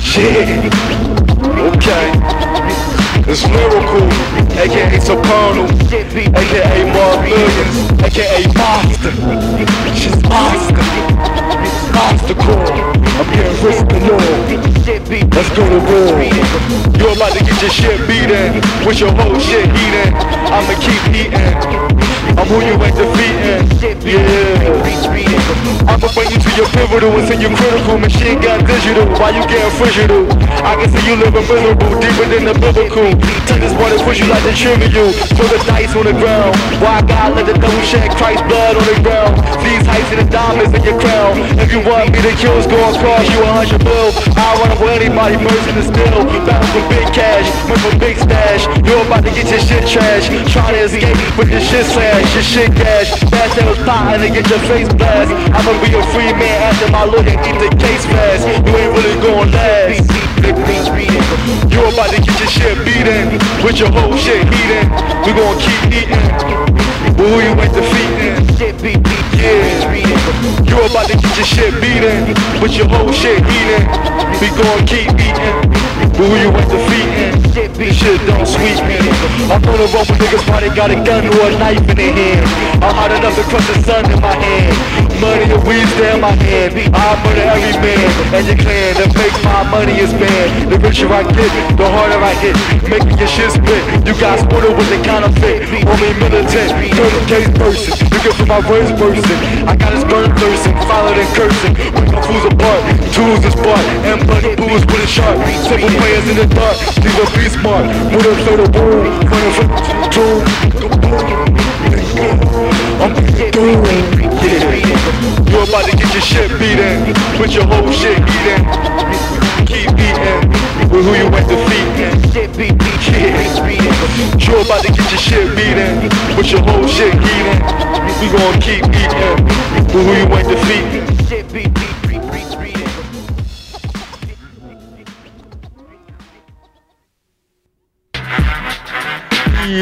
Shit. Okay. It's lyrical, aka Soprano, aka Mark Millions, aka Monster. She's Monster. Monster core. I'm getting risk the law. Let's go to war. You're about to get your shit beaten with your whole shit heating. I'ma keep eating. I'm who you ain't defeating. Yeah. I'ma bring you to your pivotal and send you critical. Machine got digital. Why you getting frigital? I can see you living miserable, deeper than the biblical. Take this and push you like the trivial. Throw the dice on the ground. Why God let the devil shed Christ's blood on the ground? These heights and the diamonds in your crown. If you want me to kill, it's gonna cost you a hundred bill. I run up with anybody, mercy to steal. Bound for big cash, went for big stash. You're about to get your shit trash. Trying to escape with your shit slash, your shit cash. Fast that was plotting to get your face blast. I'ma be a free man after my lawyer eat the case fast. You ain't really gonna last. You're about to get your shit beaten with your whole shit heating. We gon' keep eating. But who you ain't defeating? Yeah. You're about to get your shit beaten with your whole shit heating. We gon' keep eating. But who you ain't defeating? Shit don't sweeten. I'm on the road with niggas they got a gun or a knife in their hand. I'm hot enough to crush the sun in my hand. Money and weed stay in my hand. I murder every man and your clan that makes my money is banned. The richer I get, the harder I hit. Making your shit split. You got spotted with the counterfeit. Only militant, 30 case person. You get from my verse person. I got his thirsting, followed and cursing. With my fools apart, tools is bought, and bloody booze with a sharp. Simple players in the dark, these are be smart. With a third of war, running from the. I'm through, yeah. You're about to get your shit beaten, Put your whole shit eating. Keep beating, with who you ain't defeating. Yeah. You're about to get your shit beaten, with your whole shit heating. We gon' keep eating, who you ain't defeating.